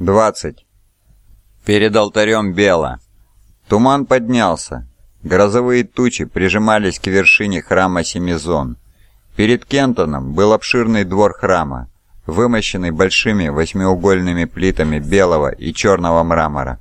20. Перед алтарем бело. Туман поднялся. Грозовые тучи прижимались к вершине храма Семизон. Перед Кентоном был обширный двор храма, вымощенный большими восьмиугольными плитами белого и черного мрамора.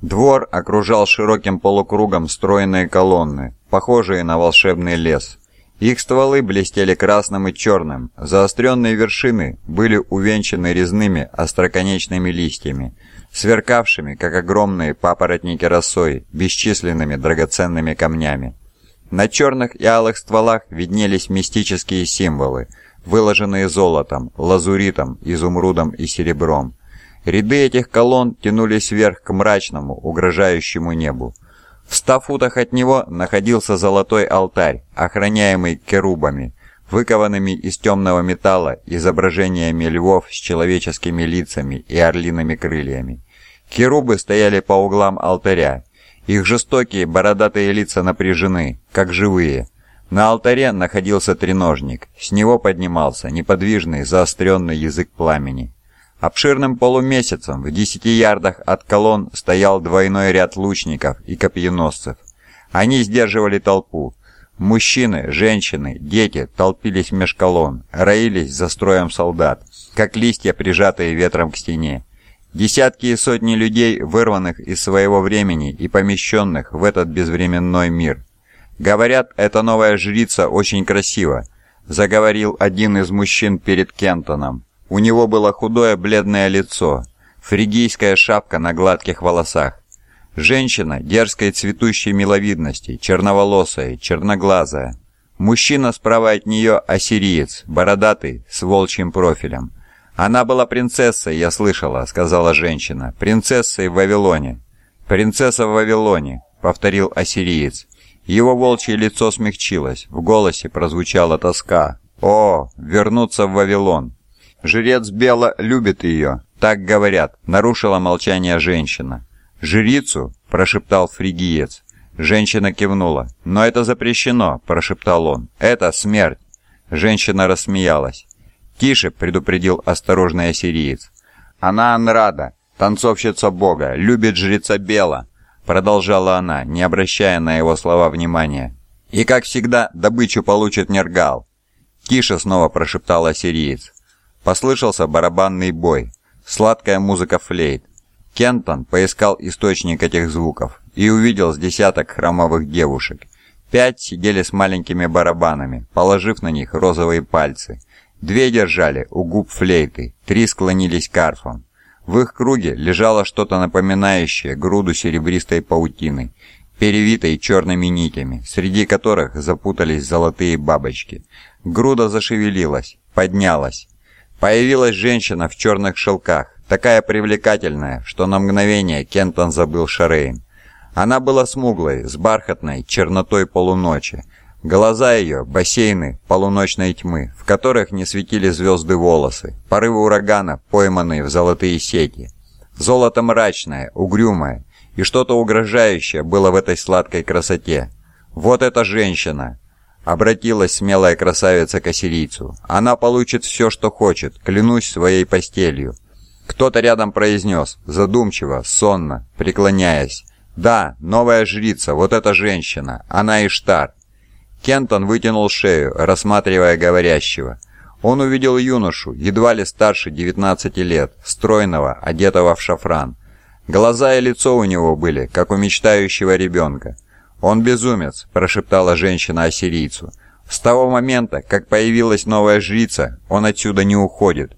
Двор окружал широким полукругом стройные колонны, похожие на волшебный лес. Их стволы блестели красным и черным, заостренные вершины были увенчаны резными остроконечными листьями, сверкавшими, как огромные папоротники росой, бесчисленными драгоценными камнями. На черных и алых стволах виднелись мистические символы, выложенные золотом, лазуритом, изумрудом и серебром. Ряды этих колонн тянулись вверх к мрачному, угрожающему небу. В ста футах от него находился золотой алтарь, охраняемый керубами, выкованными из темного металла изображениями львов с человеческими лицами и орлиными крыльями. Керубы стояли по углам алтаря. Их жестокие бородатые лица напряжены, как живые. На алтаре находился треножник, с него поднимался неподвижный заостренный язык пламени. Обширным полумесяцем в десяти ярдах от колонн стоял двойной ряд лучников и копьеносцев. Они сдерживали толпу. Мужчины, женщины, дети толпились меж колонн, роились за строем солдат, как листья, прижатые ветром к стене. Десятки и сотни людей, вырванных из своего времени и помещенных в этот безвременной мир. «Говорят, эта новая жрица очень красива», — заговорил один из мужчин перед Кентоном. У него было худое бледное лицо, фригийская шапка на гладких волосах. Женщина дерзкой цветущей миловидности, черноволосая, черноглазая. Мужчина справа от нее ассириец, бородатый, с волчьим профилем. «Она была принцессой, я слышала», — сказала женщина. «Принцессой в Вавилоне». «Принцесса в Вавилоне», — повторил ассириец. Его волчье лицо смягчилось, в голосе прозвучала тоска. «О, вернуться в Вавилон!» «Жрец Бела любит ее, так говорят», — нарушила молчание женщина. «Жрицу?» — прошептал фригиец. Женщина кивнула. «Но это запрещено», — прошептал он. «Это смерть». Женщина рассмеялась. «Тише», — предупредил осторожный ассириец. «Она Анрада, танцовщица бога, любит жреца Бела», — продолжала она, не обращая на его слова внимания. «И, как всегда, добычу получит Нергал». «Тише», — снова прошептал ассириец. Послышался барабанный бой, сладкая музыка флейт. Кентон поискал источник этих звуков и увидел с десяток хромовых девушек. Пять сидели с маленькими барабанами, положив на них розовые пальцы. Две держали у губ флейты, три склонились к арфам. В их круге лежало что-то напоминающее груду серебристой паутины, перевитой черными нитями, среди которых запутались золотые бабочки. Груда зашевелилась, поднялась, Появилась женщина в черных шелках, такая привлекательная, что на мгновение Кентон забыл Шарейн. Она была смуглой, с бархатной чернотой полуночи. Глаза ее – бассейны полуночной тьмы, в которых не светили звезды волосы, порывы урагана, пойманные в золотые сети. Золото мрачное, угрюмое, и что-то угрожающее было в этой сладкой красоте. Вот эта женщина, Обратилась смелая красавица к ассирийцу. «Она получит все, что хочет, клянусь своей постелью». Кто-то рядом произнес, задумчиво, сонно, преклоняясь. «Да, новая жрица, вот эта женщина, она Иштар». Кентон вытянул шею, рассматривая говорящего. Он увидел юношу, едва ли старше 19 лет, стройного, одетого в шафран. Глаза и лицо у него были, как у мечтающего ребенка. «Он безумец», – прошептала женщина ассирийцу. «С того момента, как появилась новая жрица, он отсюда не уходит».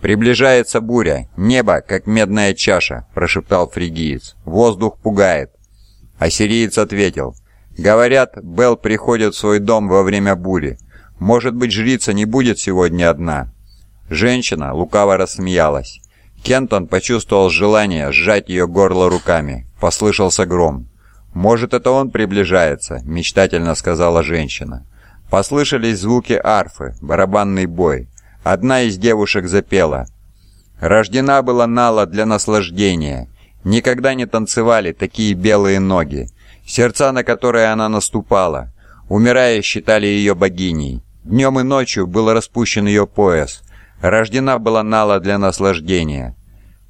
«Приближается буря, небо, как медная чаша», – прошептал фригиец. «Воздух пугает». Ассириец ответил. «Говорят, Бел приходит в свой дом во время бури. Может быть, жрица не будет сегодня одна?» Женщина лукаво рассмеялась. Кентон почувствовал желание сжать ее горло руками. Послышался гром. «Может, это он приближается», — мечтательно сказала женщина. Послышались звуки арфы, барабанный бой. Одна из девушек запела. «Рождена была Нала для наслаждения. Никогда не танцевали такие белые ноги, сердца, на которые она наступала. Умирая, считали ее богиней. Днем и ночью был распущен ее пояс. Рождена была Нала для наслаждения».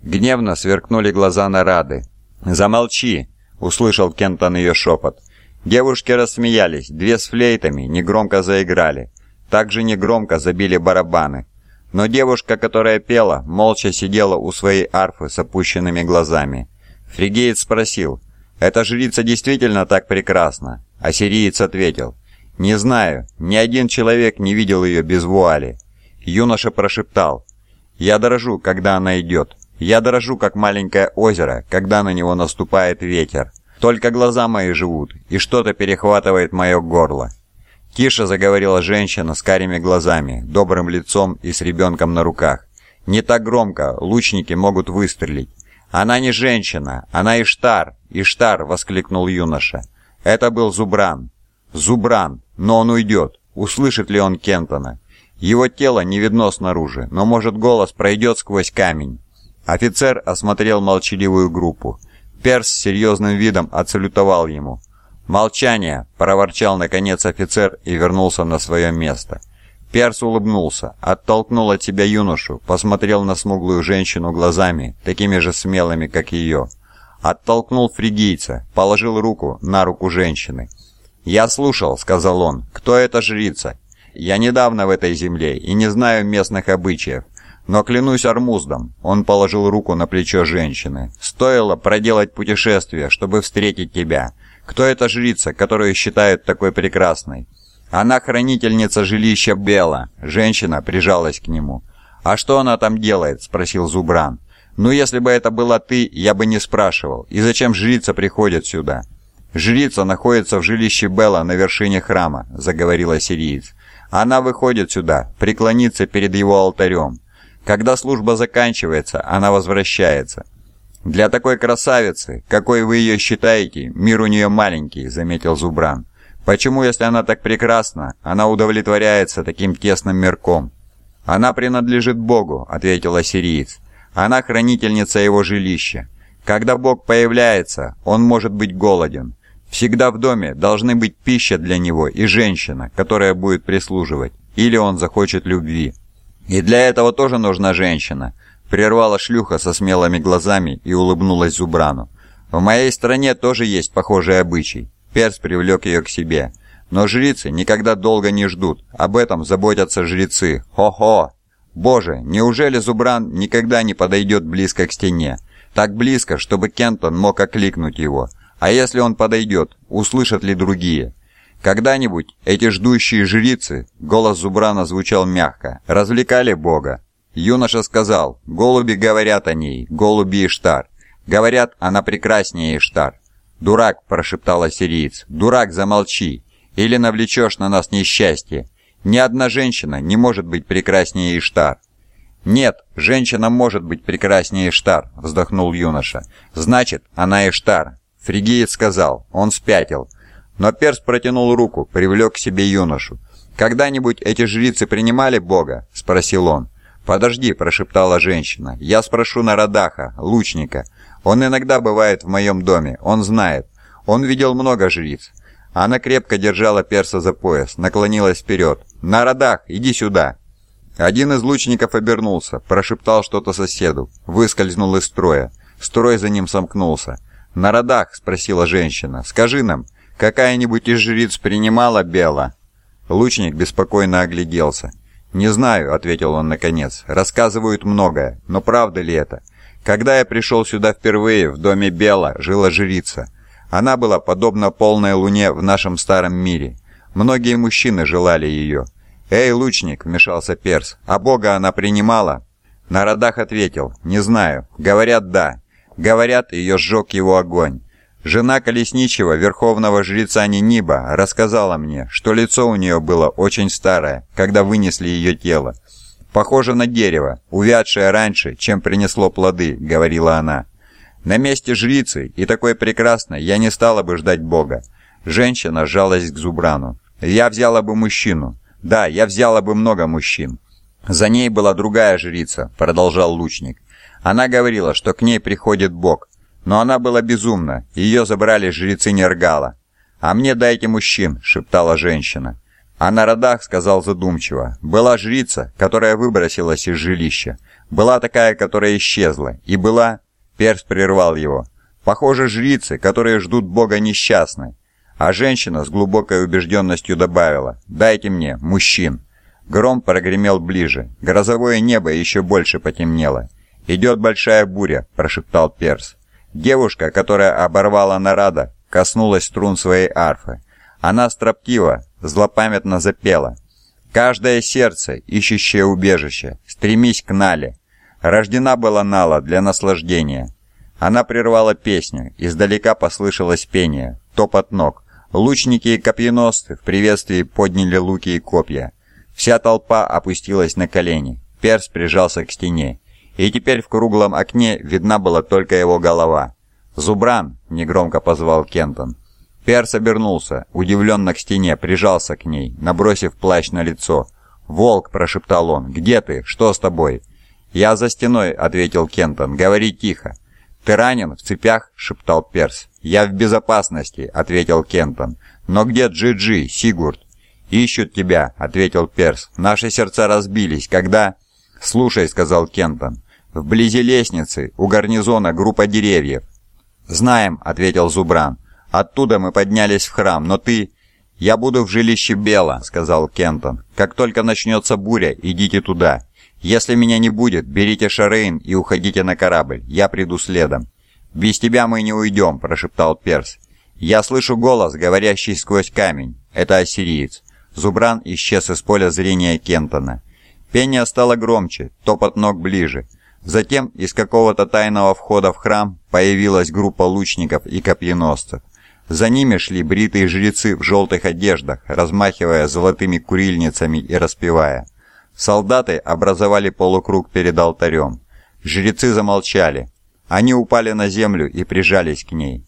Гневно сверкнули глаза Нарады. «Замолчи!» — услышал Кентон ее шепот. Девушки рассмеялись, две с флейтами негромко заиграли. Также негромко забили барабаны. Но девушка, которая пела, молча сидела у своей арфы с опущенными глазами. Фригеец спросил, «Эта жрица действительно так прекрасна?» А сириец ответил, «Не знаю, ни один человек не видел ее без вуали». Юноша прошептал, «Я дорожу, когда она идет. Я дорожу, как маленькое озеро, когда на него наступает ветер. Только глаза мои живут, и что-то перехватывает мое горло». Тише заговорила женщина с карими глазами, добрым лицом и с ребенком на руках. «Не так громко, лучники могут выстрелить. Она не женщина, она Иштар!» «Иштар!» — воскликнул юноша. «Это был Зубран!» «Зубран! Но он уйдет! Услышит ли он Кентона?» Его тело не видно снаружи, но, может, голос пройдет сквозь камень. Офицер осмотрел молчаливую группу. Перс с серьезным видом отсалютовал ему. «Молчание!» – проворчал наконец офицер и вернулся на свое место. Перс улыбнулся, оттолкнул от себя юношу, посмотрел на смуглую женщину глазами, такими же смелыми, как ее. Оттолкнул фригийца, положил руку на руку женщины. «Я слушал», — сказал он, — «кто эта жрица? Я недавно в этой земле и не знаю местных обычаев. Но клянусь Армуздом, он положил руку на плечо женщины. Стоило проделать путешествие, чтобы встретить тебя. Кто эта жрица, которую считают такой прекрасной? Она хранительница жилища Бела. Женщина прижалась к нему. «А что она там делает?» – спросил Зубран. «Ну, если бы это была ты, я бы не спрашивал. И зачем жрица приходит сюда?» «Жрица находится в жилище Бела на вершине храма», – заговорила сириец. «Она выходит сюда, преклонится перед его алтарем. Когда служба заканчивается, она возвращается. «Для такой красавицы, какой вы ее считаете, мир у нее маленький», — заметил Зубран. «Почему, если она так прекрасна, она удовлетворяется таким тесным мирком?» «Она принадлежит Богу», — ответил ассириец. «Она хранительница его жилища. Когда Бог появляется, он может быть голоден. Всегда в доме должны быть пища для него и женщина, которая будет прислуживать, или он захочет любви. И для этого тоже нужна женщина, Прервала шлюха со смелыми глазами и улыбнулась Зубрану. «В моей стране тоже есть похожий обычай». Перс привлек ее к себе. «Но жрицы никогда долго не ждут. Об этом заботятся жрецы. Хо-хо!» «Боже, неужели Зубран никогда не подойдет близко к стене? Так близко, чтобы Кентон мог окликнуть его. А если он подойдет, услышат ли другие?» Когда-нибудь эти ждущие жрицы, голос Зубрана звучал мягко, развлекали Бога. Юноша сказал, голуби говорят о ней, голуби Иштар. Говорят, она прекраснее Иштар. «Дурак», – прошептал ассириец, – «дурак, замолчи, или навлечешь на нас несчастье. Ни одна женщина не может быть прекраснее Иштар». «Нет, женщина может быть прекраснее Иштар», – вздохнул юноша. «Значит, она Иштар». Фригиец сказал, он спятил. Но Перс протянул руку, привлек к себе юношу. «Когда-нибудь эти жрицы принимали Бога?» – спросил он. «Подожди», – прошептала женщина. «Я спрошу Нарадаха, лучника. Он иногда бывает в моем доме, он знает. Он видел много жриц». Она крепко держала перса за пояс, наклонилась вперед. «Нарадах, иди сюда!» Один из лучников обернулся, прошептал что-то соседу, выскользнул из строя. Строй за ним сомкнулся. «Нарадах», — спросила женщина, — «скажи нам, какая-нибудь из жриц принимала Бела?» Лучник беспокойно огляделся. «Не знаю», — ответил он наконец. «Рассказывают многое, но правда ли это? Когда я пришел сюда впервые, в доме Бела жила жрица. Она была подобна полной луне в нашем старом мире. Многие мужчины желали ее». «Эй, лучник!» — вмешался Перс. «А Бога она принимала?» Народах ответил. «Не знаю. Говорят, да. Говорят, ее сжег его огонь. Жена колесничего верховного жреца Ниниба рассказала мне, что лицо у нее было очень старое, когда вынесли ее тело. «Похоже на дерево, увядшее раньше, чем принесло плоды», — говорила она. «На месте жрицы и такой прекрасной я не стала бы ждать Бога». Женщина сжалась к Зубрану. «Я взяла бы мужчину. Да, я взяла бы много мужчин». «За ней была другая жрица», — продолжал лучник. «Она говорила, что к ней приходит Бог, но она была безумна, ее забрали жрецы Нергала. «А мне дайте мужчин», — шептала женщина. А на родах, сказал задумчиво, была жрица, которая выбросилась из жилища. Была такая, которая исчезла. И была... Перс прервал его. Похоже, жрицы, которые ждут Бога несчастны. А женщина с глубокой убежденностью добавила «Дайте мне, мужчин». Гром прогремел ближе. Грозовое небо еще больше потемнело. «Идет большая буря», – прошептал Перс. Девушка, которая оборвала Нарада, коснулась струн своей арфы. Она строптиво, злопамятно запела. «Каждое сердце, ищущее убежище, стремись к Нале». Рождена была Нала для наслаждения. Она прервала песню, издалека послышалось пение, топот ног. Лучники и копьеносцы в приветствии подняли луки и копья. Вся толпа опустилась на колени. Перс прижался к стене. И теперь в круглом окне видна была только его голова. «Зубран!» — негромко позвал Кентон. Перс обернулся, удивленно к стене, прижался к ней, набросив плащ на лицо. «Волк!» – прошептал он. «Где ты? Что с тобой?» «Я за стеной», – ответил Кентон. «Говори тихо». «Ты ранен? В цепях?» – шептал Перс. «Я в безопасности», – ответил Кентон. «Но где Джи-Джи, Сигурд?» «Ищут тебя», – ответил Перс. «Наши сердца разбились, когда...» «Слушай», – сказал Кентон. «Вблизи лестницы, у гарнизона группа деревьев». «Знаем», – ответил Зубран. Оттуда мы поднялись в храм, но ты...» «Я буду в жилище Бела», — сказал Кентон. «Как только начнется буря, идите туда. Если меня не будет, берите Шарейн и уходите на корабль. Я приду следом». «Без тебя мы не уйдем», — прошептал Перс. «Я слышу голос, говорящий сквозь камень. Это ассириец». Зубран исчез из поля зрения Кентона. Пение стало громче, топот ног ближе. Затем из какого-то тайного входа в храм появилась группа лучников и копьеносцев. За ними шли бритые жрецы в желтых одеждах, размахивая золотыми курильницами и распевая. Солдаты образовали полукруг перед алтарем. Жрецы замолчали. Они упали на землю и прижались к ней.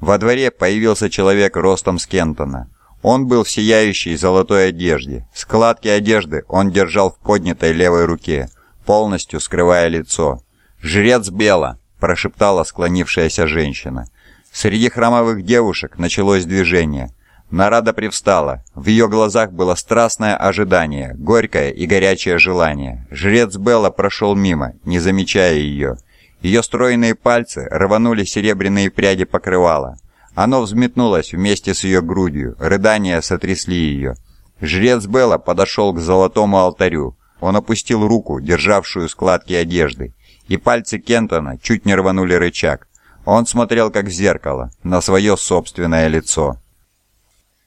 Во дворе появился человек ростом с Кентона. Он был в сияющей золотой одежде. Складки одежды он держал в поднятой левой руке, полностью скрывая лицо. «Жрец Бела!» – прошептала склонившаяся женщина. Среди храмовых девушек началось движение. Нарада привстала. В ее глазах было страстное ожидание, горькое и горячее желание. Жрец Белла прошел мимо, не замечая ее. Ее стройные пальцы рванули серебряные пряди покрывала. Оно взметнулось вместе с ее грудью, рыдания сотрясли ее. Жрец Белла подошел к золотому алтарю. Он опустил руку, державшую складки одежды, и пальцы Кентона чуть не рванули рычаг. Он смотрел как в зеркало, на свое собственное лицо.